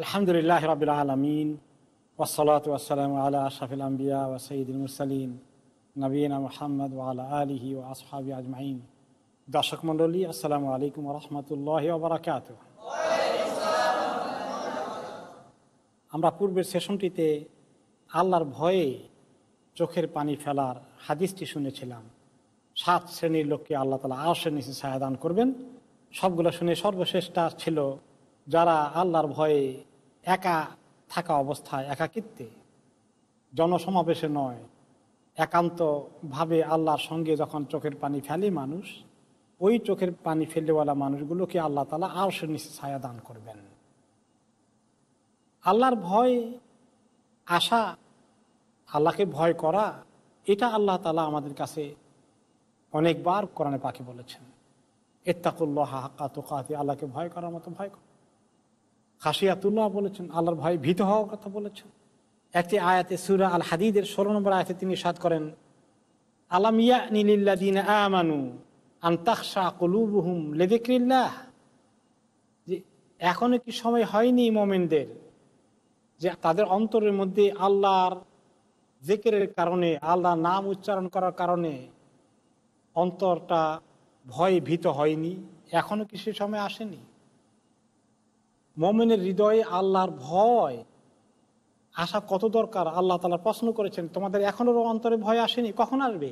আলহামদুলিল্লাহ রবিল আলমিন ওসলাত ওসালাম আলা আশাফিল আম্বিয়া ও সঈদুল মুরসালিন নবীনা মোহাম্মদ ওয়ালা আলিহি ও আসহাবি আজমাইন। দর্শক মণ্ডলী, আসসালামু আলাইকুম রহমতুল্লাহ ওবরাকাত আমরা পূর্বের সেশনটিতে আল্লাহর ভয়ে চোখের পানি ফেলার হাদিসটি শুনেছিলাম। সাত শ্রেণির লোককে আল্লাহ তালা আরশের নিচে ছায়াদান করবেন। সবগুলো শুনে সর্বশ্রেষ্ঠ ছিল যারা আল্লাহর ভয়ে একা থাকা অবস্থায়, একাকিত্বে, জনসমাবেশে নয়, একান্তভাবে আল্লাহর সঙ্গে যখন চোখের পানি ফেলে মানুষ, ওই চোখের পানি ফেলেওয়ালা মানুষগুলোকে আল্লাহ তালা আর সে নিচে ছায়া দান করবেন। আল্লাহর ভয় আশা আল্লাহকে ভয় করা, এটা আল্লাহ তালা আমাদের কাছে অনেকবার কোরআনে পাখি বলেছেন। এত্তাকুল্লাহ হাক্কা তোকাতে, আল্লাহকে ভয় করার মতো ভয় কর। খাসিয়াতুল্লাহ বলেছেন, আল্লাহর ভয় ভীত হওয়ার কথা বলেছেন। একটি আয়াতে সুরা আল হাদিদের ষোলো নম্বর আয়াতে তিনি সাদ করেন আলামিয়া নীলিল্লাদিন আমানু আন্তাকশা কলুবহুম লেদেক্রিল্লাহ যে এখনও কি সময় হয়নি মোমেনদের যে তাদের অন্তরের মধ্যে আল্লাহর জেকেরের কারণে আল্লাহ নাম উচ্চারণ করার কারণে অন্তরটা ভয় ভীত হয়নি, এখনও কি সে সময় আসেনি? মমিনের হৃদয়ে আল্লাহর ভয় আসা কত দরকার? আল্লাহ তালা প্রশ্ন করেছেন, তোমাদের এখনও অন্তরে ভয় আসেনি? কখন আসবে?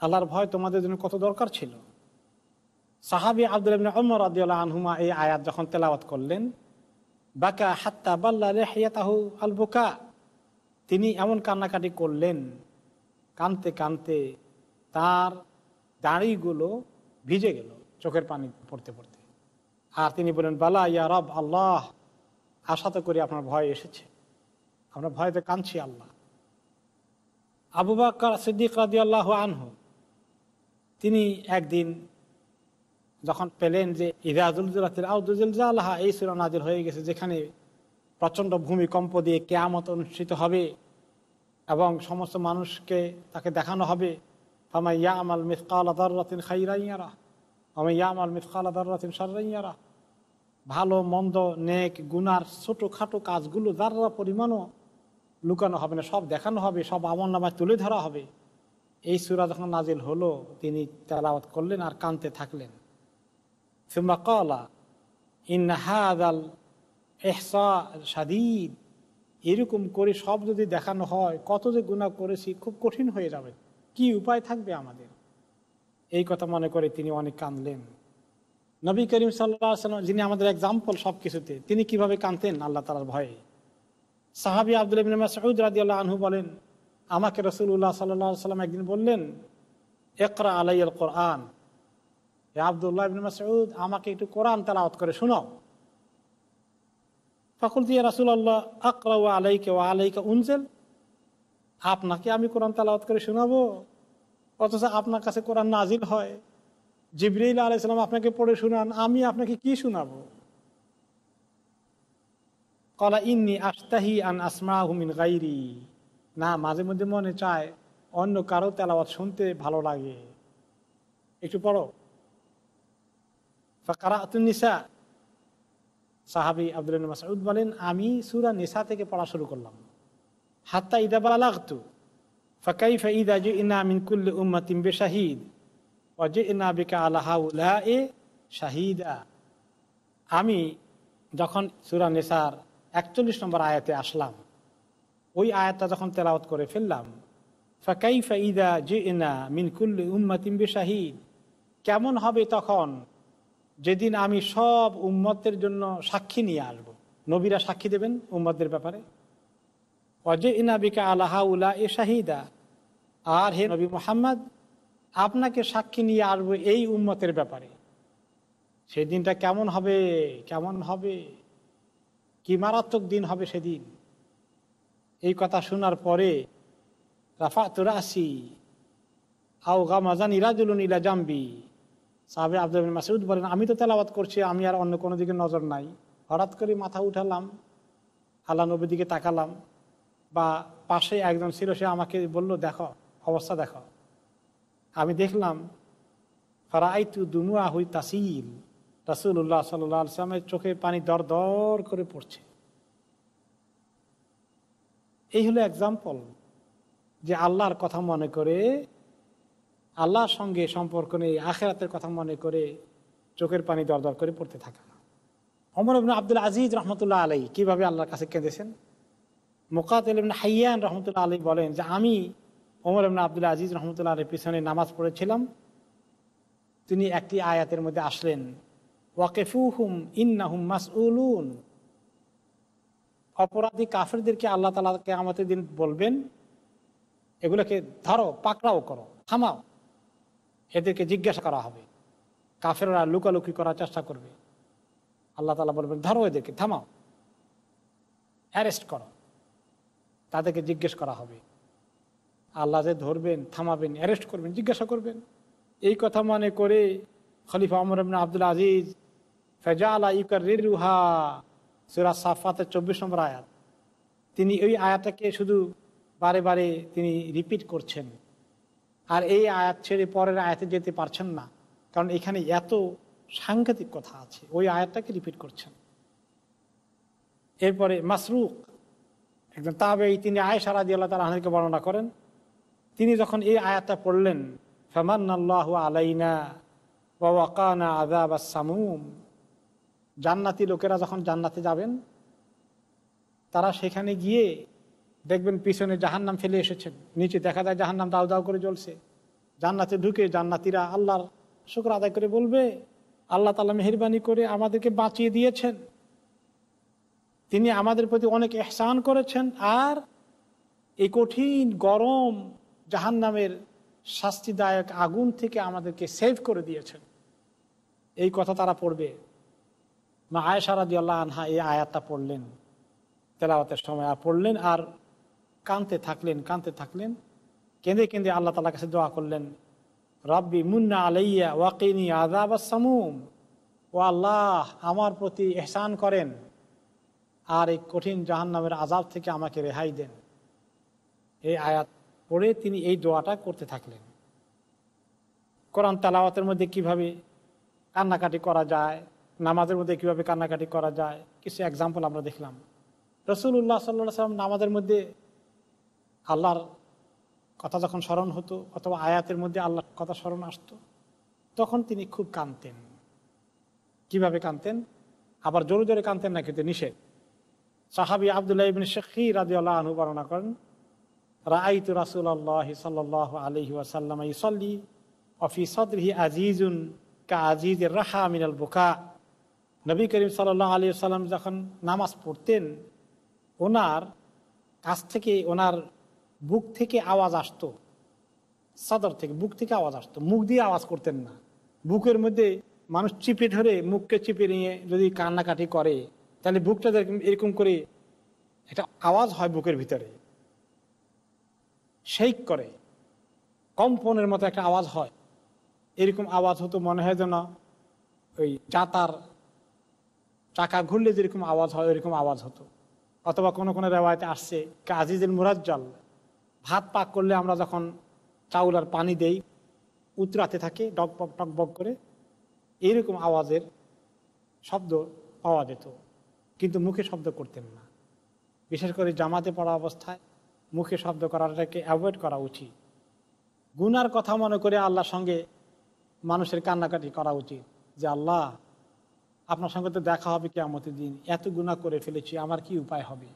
আল্লাহর ভয় তোমাদের জন্য কত দরকার ছিল? সাহাবি আব্দুল অমর আদিউল্লাহ আনহুমা এই আয়াত যখন তেলাওয়াত করলেন, বাকা হাত্তা বাল্লা রেহিয়াতাহু আল বোকা তিনি এমন কান্নাকাটি করলেন, কানতে কানতে তার দাড়িগুলো ভিজে গেল, চোখের পানি পড়তে পড়তে। আর তিনি বলেন, বালা ইয়া রব, আল্লাহ। আশা তো করি আপনার ভয় এসেছে। আমরা ভয়তে কাঁদছি আল্লাহ। আবু বাক্কর সিদ্দিক রাজি আল্লাহ আনহু, তিনি একদিন যখন পেলেন যে ইরাজুলজুলাতির আউদুল্লাহা এই সুরা নাজির হয়ে গেছে, যেখানে প্রচণ্ড ভূমিকম্প দিয়ে কেয়ামত অনুষ্ঠিত হবে এবং সমস্ত মানুষকে তাকে দেখানো হবে। ফামা ইয়া আমাল মিসকাল আদারতিন খাইরাইয়ারা আমি ইয়া আমাল মিসকাল আদারতিন সারাইয়ারা ভালো, মন্দ, নেক, গুনার ছোটোখাটো কাজগুলো যারা পরিমাণও লুকানো হবে না, সব দেখানো হবে, সব আমল নামায় তুলে ধরা হবে। এই সুরা যখন নাজিল হলো, তিনি তেলাওয়াত করলেন আর কানতে থাকলেন। সুম্মা কলা ইন ইনহাদাল এহসা সাদিদ এরকম করে সব যদি দেখানো হয়, কত যে গুণা করেছি, খুব কঠিন হয়ে যাবে। কি উপায় থাকবে আমাদের? এই কথা মনে করে তিনি অনেক কাঁদলেন। নবী করিম সাল্লাম যিনি আমাদের এক্সাম্পল সব কিছুতে তিনি কীভাবে কাঁদতেন আল্লাহ তালার ভয়ে। সাহাবি আব্দুল সঈদ রাজি আল্লাহ আনহু বলেন, আমাকে রসুল্লাহ সাল্লাহ সাল্লাম একদিন বললেন একরা আলাইয়াল কোরআন। আবদুল্লাহ ইবিন মাসউদ, আমাকে একটু কোরআন তালাওয়াত করে শোনাও। ফকুল দিয়ে রাসুল আল্লাহ আকরা আলাইকে ও আলাইকা উনজেল, আপনাকে আমি কোরআন তালাওয়াত করে শোনাবো। অথচ আপনার কাছে কোরআন নাজিল হয়। জিবরিল আলাইসালাম আপনাকে পড়ে শুনান, আমি আপনাকে কি শোনাবো? কলা ইন্নি আস্তাহি আন আসমা হুমিন গাইরি না, মাঝে মধ্যে মনে চায় অন্য কারও তেলাওয়াত শুনতে ভালো লাগে। একটু পড়ো। কারা নিসা। সাহাবি আব্দুল মাসউদ বলেন, আমি সুরা নিসা থেকে পড়া শুরু করলাম। হাত্তা ইদা বালা লাগতু ফাকাই ফাইদা জু ইনা মিন কুল্লি উম্মাতিম বে শাহিদ অজে ইনা বিকা এ শাহিদা আমি যখন সুরা নিসার একচল্লিশ নম্বর আয়াতে আসলাম, ওই আয়াতটা যখন তেলাওয়াত করে ফেললাম ফাকাই ফাইদা জে ইনা মিন কুল্লি উম্মাতিম বে শাহিদ কেমন হবে তখন? যেদিন আমি সব উম্মতের জন্য সাক্ষী নিয়ে আসব। নবীরা সাক্ষী দেবেন উম্মতদের ব্যাপারে? অজে ইনাবিকা এ শাহিদা। আর হে নবী মোহাম্মদ, আপনাকে সাক্ষী নিয়ে আসব এই উম্মতের ব্যাপারে। সেই দিনটা কেমন হবে? কেমন হবে? কি মারাত্মক দিন হবে সেদিন? এই কথা শোনার পরে রাফা তুরাসি আও গামাজান ইরাজুলুন ইলা জাম্বি। সাহাবে আব্দুল মাসুদ বলেন, আমি তো তেলাবাদ করছি, আমি আর অন্য কোনো দিকে নজর নাই। হঠাৎ করে মাথা উঠালাম, আল্লাহ নবীর দিকে তাকালাম। বা পাশে একজন ছিল, সে আমাকে বলল, দেখো, অবস্থা দেখো। আমি দেখলাম ফারাইতু দুমুয়া হুই তাসিল রাসুল্লাহ সাল্লামের চোখে পানি দর দর করে পড়ছে। এই হলো এক্সাম্পল যে আল্লাহর কথা মনে করে, আল্লাহর সঙ্গে সম্পর্ক নেই, আখেরাতের কথা মনে করে চোখের পানি দর দর করে পড়তে থাকা অমর আব্দুল আজিজ রহমতুল্লাহ আলাই কীভাবে আল্লাহর কাছে কেঁদেছেন? মোকাতিল হাইয়ান রহমতুল্লাহ আলী বলেন যে আমি ওমর ইবনে আব্দুল আজিজ রহমতুল্লাহ আলীর পিছনে নামাজ পড়েছিলাম। তিনি একটি আয়াতের মধ্যে আসলেন, ওয়াকেফুহুম ইন্নাহুম মাসউলুন। অপরাধী কাফেরদেরকে আল্লাহ তালাকে আমাদের দিন বলবেন, এগুলোকে ধরো, পাকড়াও করো, থামাও। এদেরকে জিজ্ঞাসা করা হবে। কাফেররা লুকালুকি করার চেষ্টা করবে। আল্লাহ তালা বলবেন, ধরো এদেরকে, থামাও। অ্যারেস্ট করো। তাদেরকে জিজ্ঞেস করা হবে। আল্লাহ যে ধরবেন, থামাবেন অ্যারেস্ট করবেন, জিজ্ঞাসা করবেন। এই কথা মনে করে খলিফা আমর আব্দুল আজিজ ফেজা আলা ইউকার রিরুহা সুরা সাফাতের চব্বিশ নম্বর আয়াত। তিনি ওই আয়াতটাকে শুধু বারে বারে তিনি রিপিট করছেন। আর এই আয়াত ছেড়ে পরের আয়াতে যেতে পারছেন না। কারণ এখানে এত সাংঘাতিক কথা আছে। ওই আয়াতটাকে রিপিট করছেন। এরপরে মাসরুক একজন তাবে তিনি আয়সা রাজি আল্লাহ তালা আহকে বর্ণনা করেন, তিনি যখন এই আয়াতটা পড়লেন ফেমান আল্লাহ আলাইনা ওয়াকানা আদাব সামুম জান্নাতি লোকেরা যখন জান্নাতে যাবেন, তারা সেখানে গিয়ে দেখবেন পিছনে জাহান্নাম ফেলে এসেছেন নিচে দেখা যায় জাহান্নাম দাও দাও করে জ্বলছে, জান্নাতে ঢুকে জান্নাতিরা আল্লাহর শুক্র আদায় করে বলবে, আল্লাহ তালা মেহরবানি করে আমাদেরকে বাঁচিয়ে দিয়েছেন। তিনি আমাদের প্রতি অনেক এহসান করেছেন আর এই কঠিন গরম জাহান নামের শাস্তিদায়ক আগুন থেকে আমাদেরকে সেভ করে দিয়েছেন। এই কথা তারা পড়বে। মা আয়সারাদি আল্লাহ আনহা এই আয়াতটা পড়লেন। তেলাওয়াতের সময় আর পড়লেন আর কানতে থাকলেন কানতে থাকলেন। কেঁদে কেঁদে আল্লাহ তালার কাছে দোয়া করলেন, রব্বি মুন্না আলাইয়া ওয়াকিনী আদাব সামুম। ও আল্লাহ, আমার প্রতি এহসান করেন। আর এই কঠিন জাহান নামের আজাব থেকে আমাকে রেহাই দেন। এই আয়াত পড়ে তিনি এই দোয়াটা করতে থাকলেন। কোরআন তালাওয়াতের মধ্যে কীভাবে কান্নাকাটি করা যায়, নামাজের মধ্যে কীভাবে কান্নাকাটি করা যায়, কিছু এক্সাম্পল আমরা দেখলাম। রসুল্লাহ সাল্লা সাল্লাম নামাজের মধ্যে আল্লাহর কথা যখন স্মরণ হতো অথবা আয়াতের মধ্যে আল্লাহর কথা স্মরণ আসতো, তখন তিনি খুব কানতেন কীভাবে কানতেন আবার জোরে জোরে কানতেন না কিন্তু নিষেধ। সাহাবি আবদুল্লাহ ইবিন শেখি রাজি আল্লাহ আনু বর্ণনা করেন, রাআইতু রাসুল আল্লাহ সাল্লাহ আলহি ওয়াসাল্লাম ইসল্লি অফি সদরিহি আজিজুন কা আজিজ রাহা মিনাল বোকা। নবী করিম সাল্লাহ আলী সাল্লাম যখন নামাজ পড়তেন, ওনার কাছ থেকে, ওনার বুক থেকে আওয়াজ আসতো, সদর থেকে বুক থেকে আওয়াজ আসতো, মুখ দিয়ে আওয়াজ করতেন না। বুকের মধ্যে মানুষ চিপে ধরে মুখকে চিপে নিয়ে যদি কান্নাকাটি করে তাহলে বুকটা এরকম করে একটা আওয়াজ হয় বুকের ভিতরে। শেক করে। কম্পনের মতো একটা আওয়াজ হয়। এরকম আওয়াজ হতো, মনে হয় যেন ওই জাতার চাকা ঘুরলে যেরকম আওয়াজ হয় ওইরকম আওয়াজ হতো। অথবা কোনো কোনো রেওয়ায়তে আসছে কাজিজের মুরাজ্জল, ভাত পাক করলে আমরা যখন চাউল আর পানি দেই, উতরাতে থাকে ডকবক টকবক করে এইরকম আওয়াজের শব্দ পাওয়া যেত। কিন্তু মুখে শব্দ করতেন না। বিশেষ করে জামাতে পড়া অবস্থায় মুখে শব্দ করাটাকে অ্যাভয়েড করা উচিত। গুনার কথা মনে করে আল্লাহর সঙ্গে মানুষের কান্নাকাটি করা উচিত যে, আল্লাহ, আপনার সঙ্গে তো দেখা হবে কেমতের দিন, এত গুণা করে ফেলেছি, আমার কি উপায় হবে?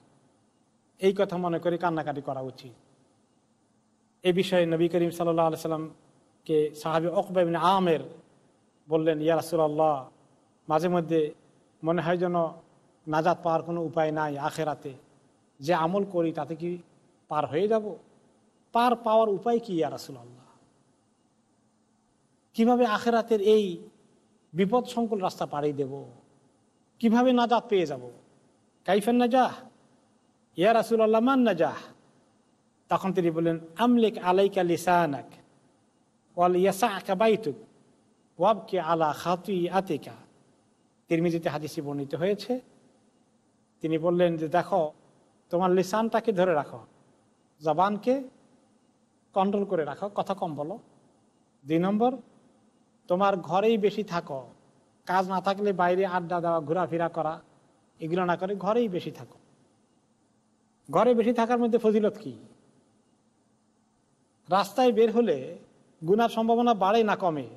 এই কথা মনে করে কান্নাকাটি করা উচিত। এ বিষয়ে নবী করিম সাল্লাহ সাল্লামকে সাহাবি অকবাবিন আমের বললেন, ইয়া মাঝে মধ্যে মনে হয় যেন নাজাত পাওয়ার কোনো উপায় নাই আখেরাতে। যে আমল করি, তাতে কি পার হয়ে যাব? পার পাওয়ার উপায় কি ইয়া রাসুল্লাহ কীভাবে আখেরাতের এই বিপদ সংকুল রাস্তা পাড়ি দেব? কীভাবে নাজাত পেয়ে যাব? কাইফেন নাজাহ? ইয়া রাসুল্লাহ মান নাজাহ? তখন তিনি বললেন, আমলিক আলাইকা লিসানাক ওয়াল ইয়াসা আকা বাইতুক ওয়াবকে আলা খাতুই আতিকা তিরমিজিতে হাদিসি বর্ণিত হয়েছে তিনি বললেন যে, দেখো, তোমার লিসানটাকে ধরে রাখো, জবানকে কন্ট্রোল করে রাখো, কথা কম বলো। দুই নম্বর, তোমার ঘরেই বেশি থাকো, কাজ না থাকলে বাইরে আড্ডা দেওয়া, ঘোরাফেরা করা, এগুলো না করে ঘরেই বেশি থাকো। ঘরে বেশি থাকার মধ্যে ফজিলত কি? রাস্তায় বের হলে গুনার সম্ভাবনা বাড়ে না কমে?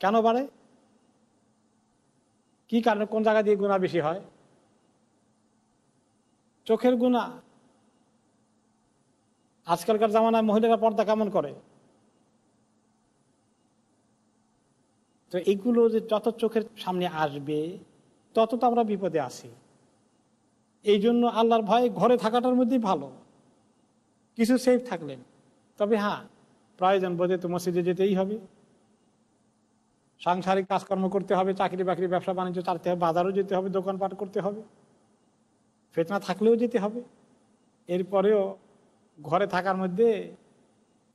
কেন বাড়ে? কি কারণে কোন জায়গা দিয়ে গুণা বেশি হয়? চোখের গুণা আজকালকার জামানায় মহিলারা পর্দা কেমন করে? তো এগুলো যে যত চোখের সামনে আসবে, তত তো আমরা বিপদে আছি। এই জন্য আল্লাহর ভয়ে ঘরে থাকাটার মধ্যেই ভালো। কিছু সেফ থাকলেন। তবে হ্যাঁ প্রয়োজন বোধে তো মসজিদে যেতেই হবে। সাংসারিক কাজকর্ম করতে হবে, চাকরি বাকরি, ব্যবসা বাণিজ্য চালাতে হবে, বাজারও যেতে হবে, দোকানপাট করতে হবে, ফেতনা থাকলেও যেতে হবে। এরপরেও ঘরে থাকার মধ্যে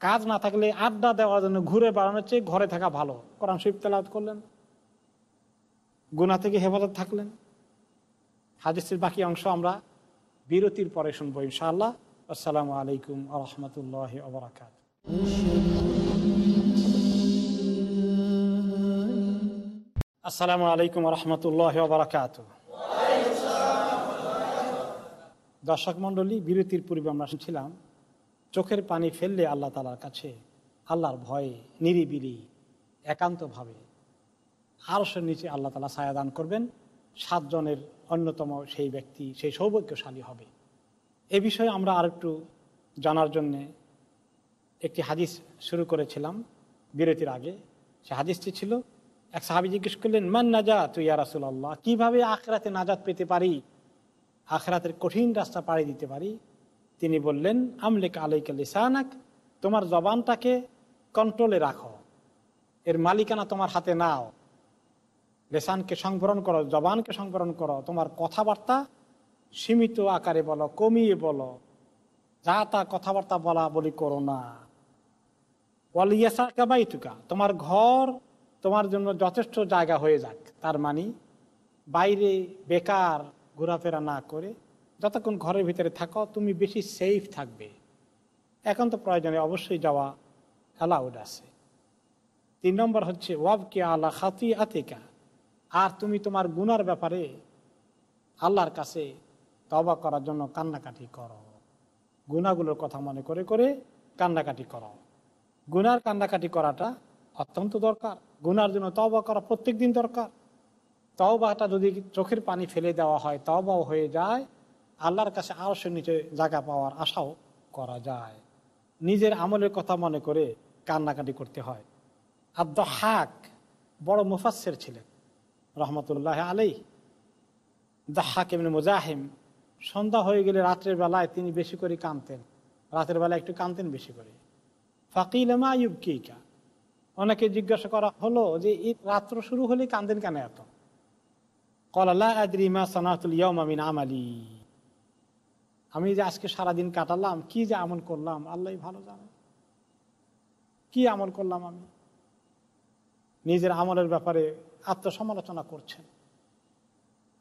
কাজ না থাকলে আড্ডা দেওয়ার জন্য ঘুরে বেড়ানোর চেয়ে ঘরে থাকা ভালো। কোরআন শরীফ তেলাওয়াত করলেন গুনা থেকে হেফাজত থাকলেন। হাদিসের বাকি অংশ আমরা বিরতির পরে শুনব ইনশাআল্লাহ। আসসালামু আলাইকুম আ রহমতুল্লাহ আবরাকাত আসসালামু আলাইকুম রহমতুল্লাহ বারাকাত দর্শক মন্ডলী বিরতির পূর্বে আমরা শুনছিলাম, চোখের পানি ফেললে আল্লাহ তালার কাছে আল্লাহর ভয়ে নিরিবিলি, একান্তভাবে। আরশের নিচে আল্লাহ তালা ছায়া দান করবেন সাতজনের অন্যতম সেই ব্যক্তি, সেই সৌভাগ্যশালী হবে। এ বিষয়ে আমরা আর একটু জানার জন্যে একটি হাদিস শুরু করেছিলাম, বিরতির আগে। সে হাদিসটি ছিল এক সাহাবি জিজ্ঞেস করলেন, মান নাজাত তুই রাসুল আল্লাহ কীভাবে আখরাতে নাজাত পেতে পারি? আখরাতের কঠিন রাস্তা পাড়ি দিতে পারি? তিনি বললেন, আমলেক আলাইক লিসানাক, তোমার জবানটাকে কন্ট্রোলে রাখো। এর মালিকানা তোমার হাতে নাও। লেসানকে সংবরণ করো, জবানকে সংবরণ করো। তোমার কথাবার্তা সীমিত আকারে বলো, কমিয়ে বলো। যা তা কথাবার্তা বলা বলি করো না। ওয়ালিয়াসা কাবাইতুকা তোমার ঘর তোমার জন্য যথেষ্ট জায়গা হয়ে যাক। তার মানে বাইরে বেকার ঘোরাফেরা না করে যতক্ষণ ঘরের ভিতরে থাকো, তুমি বেশি সেফ থাকবে। এখন তো প্রয়োজনে অবশ্যই যাওয়া অ্যালাউড আছে। তিন নম্বর হচ্ছে, ওয়াবকে আল্লাহ খাতি আতিকা আর তুমি তোমার গুনার ব্যাপারে আল্লাহর কাছে তবা করার জন্য কান্নাকাটি করো। গুনাগুলোর কথা মনে করে করে কান্নাকাটি করো। গুনার কান্নাকাটি করাটা অত্যন্ত দরকার। গুনার জন্য তবা করা প্রত্যেক দিন দরকার। তওবাটা যদি চোখের পানি ফেলে দেওয়া হয়, তওবাও হয়ে যায়। আল্লাহর কাছে আরও সে নিচে জায়গা পাওয়ার আশাও করা যায়। নিজের আমলের কথা মনে করে কান্নাকাটি করতে হয়। আব্দ হাক বড় মুফাসের ছিলেন, রহমতুল্লাহ আলাই দাহাক এমনি মুজাহিম, সন্ধ্যা হয়ে গেলে রাত্রের বেলায় তিনি বেশি করে কানতেন রাতের বেলায় একটু কানতেন বেশি করে। ফাকিল আয়ুব কিকা অনেকে জিজ্ঞাসা করা হলো যে, এই রাত্র শুরু হলে কান্দেন কেন এত? আমালি। আমি যে আজকে সারাদিন কাটালাম, কি যে আমল করলাম, আল্লাহ ভালো জানে। কি আমল করলাম আমি? নিজের আমলের ব্যাপারে আত্মসমালোচনা করছেন।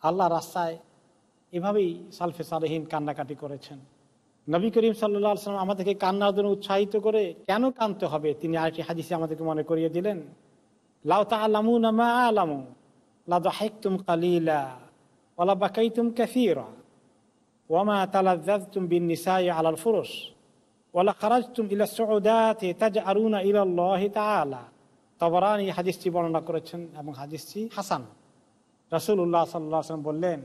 আল্লাহ রাস্তায় এভাবেই সালফে সালেহীন কান্নাকাটি করেছেন। নবী করিম সাল্লা সাল্লাম আমাদেরকে কান্নার জন্য উৎসাহিত করে কেন কানতে হবে? তিনি আরেকটি হাদিসে আমাদেরকে মনে করিয়ে দিলেন, লাউ তা আলামু নামা আলামু, লাদহাইকতুম কালিলা ওলা বাকাইতুম কাসীরা ওয়ামা তালাজ্জাজতুম বিন নিসাই আলাল ফুরুশ ওয়ালা খারাজতুম ইলা সুউদাতি তাজআরুনা ইলা আল্লাহ তাআলা। তবরানি হাদিসটি বর্ণনা করেছেন এবং হাদিসটি হাসান। সাল্লাল্লাহু আলাইহি ওয়াসাল্লাম বললেন,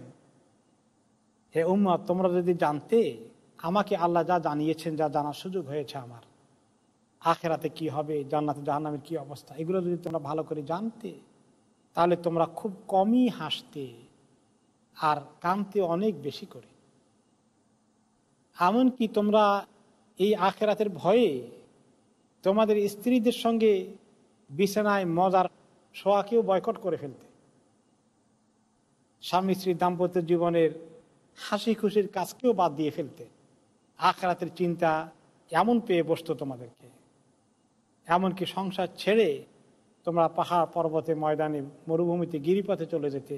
হে উম্মত, তোমরা যদি জানতে আমাকে আল্লাহ যা জানিয়েছেন, যা জানার সুযোগ হয়েছে আমার। আখেরাতে কি হবে, জান্নাতে, জাহান্নামের কি অবস্থা, এগুলো যদি তোমরা ভালো করে জানতে, তাহলে তোমরা খুব কমই হাসতে আর কানতে অনেক বেশি করে। এমনকি তোমরা এই আখেরাতের ভয়ে তোমাদের স্ত্রীদের সঙ্গে বিছানায় মজার শোয়াকেও বয়কট করে ফেলতে। স্বামী স্ত্রীর দাম্পত্য জীবনের হাসি খুশির কাজকেও বাদ দিয়ে ফেলতে। আখরাতের চিন্তা এমন পেয়ে বসতো তোমাদেরকে। এমনকি সংসার ছেড়ে তোমরা পাহাড় পর্বতে, ময়দানে, মরুভূমিতে, গিরিপথে চলে যেতে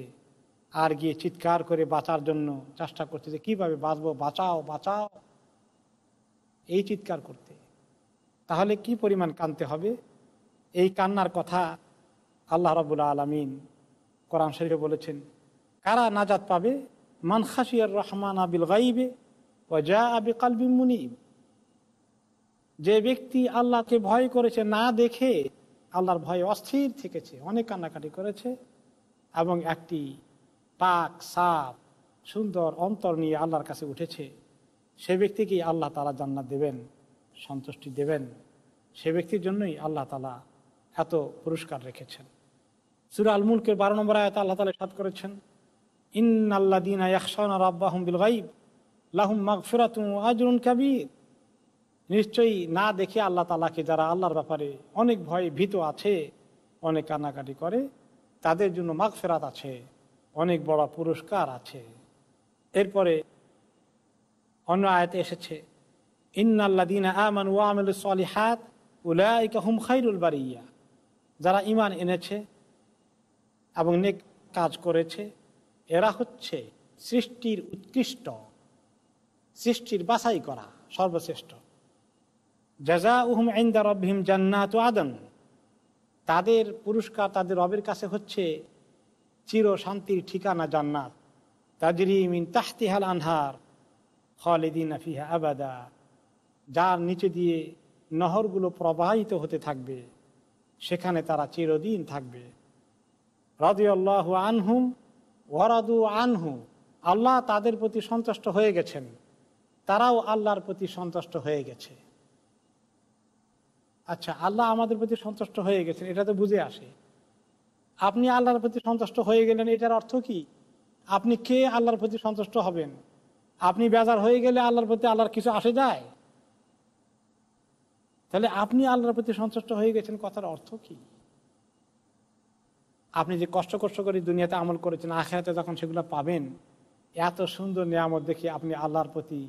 আর গিয়ে চিৎকার করে বাঁচার জন্য চেষ্টা করতে যে কীভাবে বাঁচবো, বাঁচাও বাঁচাও। এই চিৎকার করতে। তাহলে কি পরিমাণ কানতে হবে? এই কান্নার কথা আল্লাহ রাবুল আলমিন কোরআন শরীফে বলেছেন, কারা নাজাত পাবে? মান খাসিয়ার রহমান আবিল গাইবে যা যে ব্যক্তি আল্লাহকে ভয় করেছে না দেখে আল্লাহর ভয়ে অস্থির থেকেছে, অনেক কান্নাকাটি করেছে এবং একটি পাক, সাপ, সুন্দর অন্তর নিয়ে আল্লাহর কাছে উঠেছে, সে ব্যক্তিকেই আল্লাহ তালা জান্নাত দেবেন, সন্তুষ্টি দেবেন। সে ব্যক্তির জন্যই আল্লাহ তালা এত পুরস্কার রেখেছেন। সুরা আল মুলকের বারো নম্বর আয়তা আল্লাহ তালা সাদ করেছেন ইন আল্লা দিন রাব্বাহম বিল গাইব লাহুম মাগফিরাতুম আজরুন কাবির। নিশ্চয়ই না দেখে আল্লাহ তালাকে যারা আল্লাহর ব্যাপারে অনেক ভয়ে ভীত আছে, অনেক কান্নাকাটি করে, তাদের জন্য মাগফেরাত আছে, অনেক বড় পুরস্কার আছে। এরপরে অন্য আয়তে এসেছে ইন্নাল্লাদিনা আমান ওয়ামিল সালিহাত, উলাইকা হুম খাইরুল বারিয়া। যারা ইমান এনেছে এবং নেক কাজ করেছে, এরা হচ্ছে সৃষ্টির উৎকৃষ্ট। সৃষ্টির বাছাই করা সর্বশ্রেষ্ঠ। জাজা উহম আইন্দা রবহিম জান্নাত আদন। তাদের পুরস্কার তাদের রবের কাছে হচ্ছে চির শান্তির ঠিকানা জান্নাত। তাজরি মিন তাহতিহাল আনহার খালিদিন আফিহা আবাদা। যার নিচে দিয়ে নহরগুলো প্রবাহিত হতে থাকবে, সেখানে তারা চিরদিন থাকবে। রাদিয়াল্লাহু আনহুম ওয়ারাদু আনহু। আল্লাহ তাদের প্রতি সন্তুষ্ট হয়ে গেছেন। তারাও আল্লাহর প্রতি সন্তুষ্ট হয়ে গেছে। আচ্ছা আল্লাহ আমাদের প্রতি সন্তুষ্ট হয়ে গেছেন, এটা তো বুঝে আসে। আপনি আল্লাহর প্রতি সন্তুষ্ট হয়ে গেলেন, এটার অর্থ কি? আপনি কে আল্লাহর প্রতি সন্তুষ্ট হবেন? আপনি বেজার হয়ে গেলে আল্লাহর প্রতি আল্লাহর কিছু আসে যায়? তাহলে আপনি আল্লাহর প্রতি সন্তুষ্ট হয়ে গেছেন কথার অর্থ কি? আপনি যে কষ্ট কষ্ট করে দুনিয়াতে আমল করেছেন, আখেরাতে যখন সেগুলো পাবেন, এত সুন্দর নিয়ামত দেখে আপনি আল্লাহর প্রতি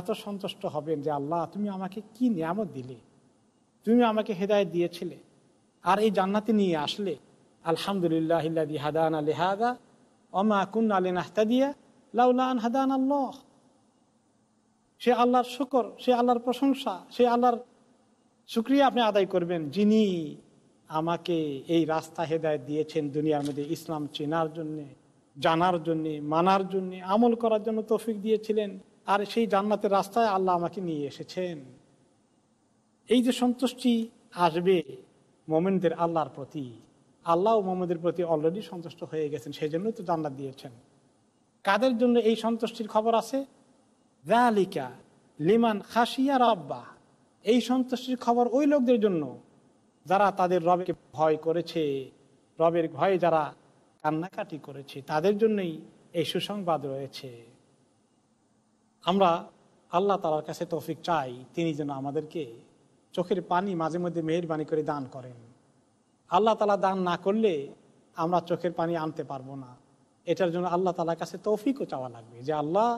এত সন্তুষ্ট হবেন যে আল্লাহ, তুমি আমাকে কি নিয়ামত দিলে? তুমি আমাকে হেদায়ত দিয়েছিলে। আর এই জান্নাতে নিয়ে আসলে, আলহামদুলিল্লাহ হাদান আলী হাদা অমা কুন আলী নাহতাদিয়া লাউলান হাদান আল্লাহ। সে আল্লাহর শুকর, সে আল্লাহর প্রশংসা, সে আল্লাহর শুক্রিয়া আপনি আদায় করবেন। যিনি আমাকে এই রাস্তা হেদায়ত দিয়েছেন দুনিয়ার মধ্যে ইসলাম চেনার জন্যে, জানার জন্যে, মানার জন্যে, আমল করার জন্য তৌফিক দিয়েছিলেন। আর সেই জান্নাতের রাস্তায় আল্লাহ আমাকে নিয়ে এসেছেন। এই যে সন্তুষ্টি আসবে মোমেনদের আল্লাহর প্রতি, আল্লাহ মোমেনদের প্রতি অলরেডি সন্তুষ্ট হয়ে গেছেন সেই জন্যই তো জান্নাত দিয়েছেন। কাদের জন্য এই সন্তুষ্টির খবর আছে? রালিকা লিমান খাসিয়া রাব্বা। এই সন্তুষ্টির খবর ওই লোকদের জন্য যারা তাদের রবকে ভয় করেছে, রবের ভয়ে যারা কান্নাকাটি করেছে, তাদের জন্যই এই সুসংবাদ রয়েছে। আমরা আল্লাহ তালার কাছে তৌফিক চাই, তিনি যেন আমাদেরকে চোখের পানি মাঝে মধ্যে মেহরবানি করে দান করেন। আল্লাহ তালা দান না করলে আমরা চোখের পানি আনতে পারব না। এটার জন্য আল্লাহ তালার কাছে তৌফিকও চাওয়া লাগবে যে আল্লাহ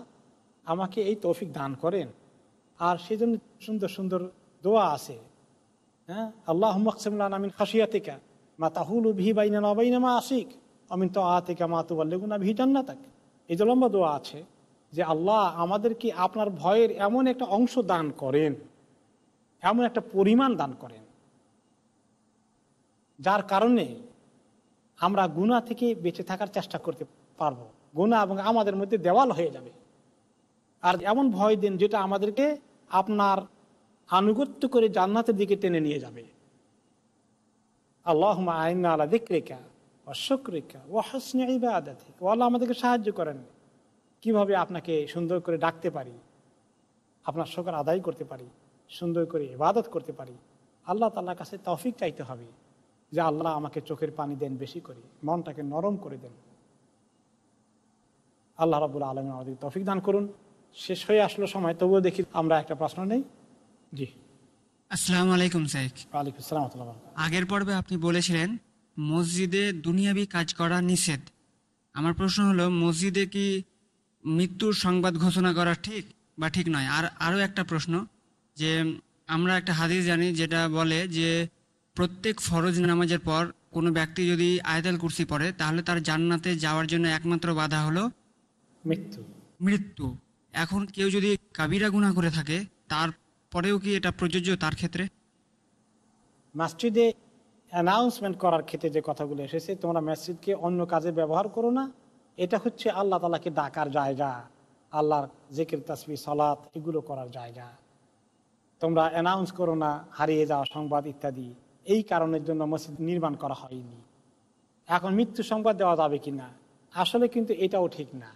আমাকে এই তৌফিক দান করেন। আর সেই জন্য সুন্দর সুন্দর দোয়া আছে। হ্যাঁ? আল্লাহ মকসিমুল্লাহ আমিন খাসিয়াতিকা মা তাহুল ভি বাইনা নবাইনা মা আসিক আমিন তো আতিকা মা তুবাল্লেগুনা ভি জান্নাতাক। এই যে লম্বা দোয়া আছে। যে আল্লাহ আমাদেরকে আপনার ভয়ের এমন একটা অংশ দান করেন, এমন একটা পরিমাণ দান করেন, যার কারণে আমরা গুণা থেকে বেঁচে থাকার চেষ্টা করতে পারব। গুণা এবং আমাদের মধ্যে দেওয়াল হয়ে যাবে। আর এমন ভয় দিন যেটা আমাদেরকে আপনার আনুগত্য করে জান্নাতের দিকে টেনে নিয়ে যাবে। আল্লাহ আইনা আলা দিক্রেকা ও শুক্রিকা ও হাসনে ইবাদাতিক। ও আল্লাহ আমাদেরকে সাহায্য করেন। কীভাবে আপনাকে সুন্দর করে ডাকতে পারি? আপনার শোকর আদায় করতে পারি সুন্দর করে ইবাদত করতে পারি। আল্লাহ তাল্লার কাছে তৌফিক চাইতে হবে যে আল্লাহ আমাকে চোখের পানি দেন বেশি করে মনটাকে নরম করে দেন। আল্লাহ রাবুল আলম আমাদের তৌফিক দান করুন। শেষ হয়ে আসলো সময় তবুও দেখি আমরা একটা প্রশ্ন নেই। জি। আসসালামু আলাইকুম সাইক ওয়ালাইকুম আসসালাম আগের পর্বে আপনি বলেছিলেন মসজিদে দুনিয়াবি কাজ করা নিষেধ। আমার প্রশ্ন হলো মসজিদে কি মৃত্যুর সংবাদ ঘোষণা করা ঠিক বা ঠিক নয়? আর আরও একটা প্রশ্ন যে আমরা একটা হাদিস জানি যেটা বলে যে প্রত্যেক ফরজ নামাজের পর কোনো ব্যক্তি যদি আয়তাল কুরসি পড়ে তাহলে তার জান্নাতে যাওয়ার জন্য একমাত্র বাধা হলো মৃত্যু। মৃত্যু। এখন কেউ যদি কাবিরা গুনাহ করে থাকে তারপরেও কি এটা প্রযোজ্য তার ক্ষেত্রে? মসজিদে অ্যানাউন্সমেন্ট করার ক্ষেত্রে যে কথাগুলো এসেছে তোমরা মসজিদকে অন্য কাজে ব্যবহার করো না এটা হচ্ছে আল্লাহ তালাকে ডাকার জায়গা, আল্লাহর জেকের তাসবি সলাৎ এগুলো করার জায়গা। তোমরা অ্যানাউন্স করো না, হারিয়ে যাওয়া সংবাদ ইত্যাদি। এই কারণের জন্য মসজিদ নির্মাণ করা হয়নি। এখন মৃত্যু সংবাদ দেওয়া যাবে কি না আসলে কিন্তু এটাও ঠিক না।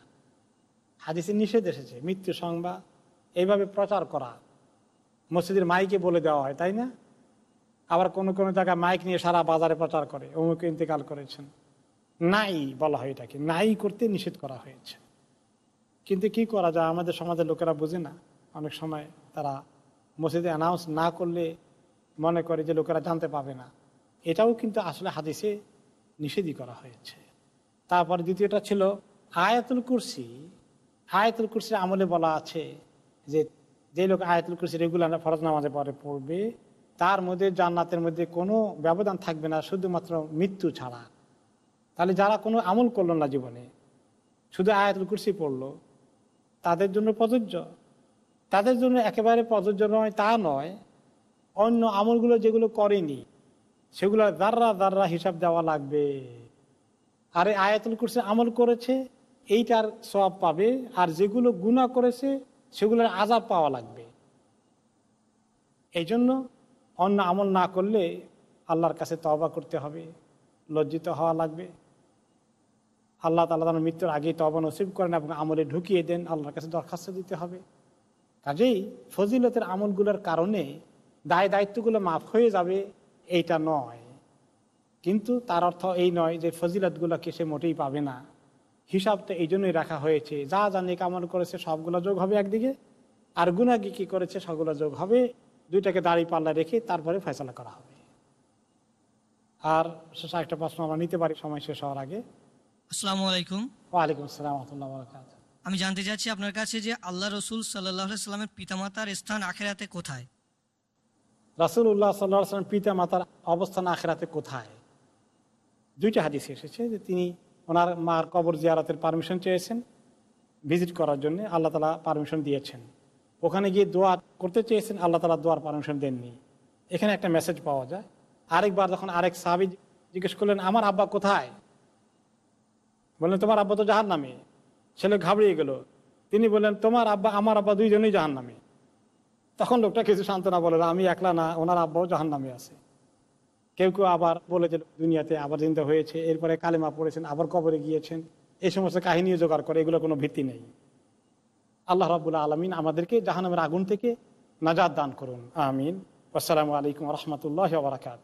হাদিসে নিষেধ এসেছে, মৃত্যু সংবাদ। এইভাবে প্রচার করা। মসজিদের মাইকে বলে দেওয়া হয়, তাই না? আবার কোনো কোনো জায়গায় মাইক নিয়ে সারা বাজারে প্রচার করে, অমুক ইন্তেকাল করেছেন। নাই বলা হয় এটাকে। নাই করতে নিষেধ করা হয়েছে। কিন্তু কি করা যায়? আমাদের সমাজের লোকেরা বোঝে না। অনেক সময় তারা মসজিদে অ্যানাউন্স না করলে মনে করে যে লোকেরা জানতে পাবে না। এটাও কিন্তু আসলে হাদিসে নিষেধই করা হয়েছে। তারপর দ্বিতীয়টা ছিল আয়াতুল কুরসি। আয়াতুল কুরসির আমলে বলা আছে যে যে লোক আয়াতুল কুরসি রেগুলার ফরজ নামাজে পরে পড়বে, তার মধ্যে জান্নাতের মধ্যে কোনো ব্যবধান থাকবে না, শুধুমাত্র মৃত্যু ছাড়া। তাহলে যারা কোনো আমল করল না জীবনে, শুধু আয়াতুল কুরসি পড়ল, তাদের জন্য প্রযোজ্য। তাদের জন্য একেবারে প্রযোজ্য নয়, তা নয়, অন্য আমলগুলো যেগুলো করেনি, সেগুলো দাররা দাররা হিসাব দেওয়া লাগবে। আর আয়াতুল কুরসি আমল করেছে, এইটার সব পাবে, আর যেগুলো গুণা করেছে, সেগুলোর আজাব পাওয়া লাগবে। এই জন্য অন্য আমল না করলে আল্লাহর কাছে তবা করতে হবে, লজ্জিত হওয়া লাগবে। আল্লাহ তালা তার মৃত্যুর আগেই তবা নসিব করেন এবং আমলে ঢুকিয়ে দেন, আল্লাহর কাছে দরখাস্ত দিতে হবে। কাজেই ফজিলতের আমলগুলোর কারণে দায় দায়িত্বগুলো মাফ হয়ে যাবে, এইটা নয়। কিন্তু তার অর্থ এই নয় যে ফজিলতগুলোকে সে মোটেই পাবে না। হিসাব তো এই জন্যই রাখা হয়েছে, যা নেক আমল করেছে সবগুলো যোগ হবে একদিকে, আর গুনাগি কী করেছে সবগুলো যোগ হবে, দুইটাকে দাড়ি পাল্লা রেখে তারপরে ফয়সলা করা হবে। আর শেষ একটা প্রশ্ন আমরা নিতে পারি, সময় শেষ হওয়ার আগে। আসসালামু আলাইকুম। ওয়ালাইকুম আসসালাম রহমতুল্লাহ বরকাত। আমি জানতে চাচ্ছি আপনার কাছে যে আল্লাহ রসুল সাল্লাহ সাল্লামের পিতামাতার স্থান আখেরাতে কোথায়? রাসুল্লাহ সাল্লাহ সাল্লাম পিতা মাতার অবস্থান আখেরাতে কোথায়? দুইটা হাদিস এসেছে যে তিনি ওনার মার কবর জিয়ারাতের পারমিশন চেয়েছেন ভিজিট করার জন্য আল্লাহ তালা পারমিশন দিয়েছেন। ওখানে গিয়ে দোয়া করতে চেয়েছেন আল্লাহ তালা দোয়ার পারমিশন দেননি। এখানে একটা মেসেজ পাওয়া যায়। আরেকবার যখন আরেক সাহাবি জিজ্ঞেস করলেন আমার আব্বা কোথায়? বললেন, তোমার আব্বা তো জাহান নামে ছেলে ঘাবড়িয়ে গেল। তিনি বললেন, তোমার আব্বা, আমার আব্বা দুইজনেই জাহান নামে তখন লোকটা কিছু সান্ত্বনা বলে, আমি একলা না, ওনার আব্বাও জাহান নামে আছে। কেউ কেউ আবার বলে যে, দুনিয়াতে আবার চিন্তা হয়েছে, এরপরে কালেমা পড়েছেন, আবার কবরে গিয়েছেন এই সমস্ত কাহিনী জোগাড় করে, এগুলো কোনো ভিত্তি নেই। আল্লাহ রাবুল্লাহ আলমিন আমাদেরকে জাহানামের আগুন থেকে নাজাদ দান করুন। আমিন। আসসালামু আলাইকুম রহমতুল্লাহ বারাকাত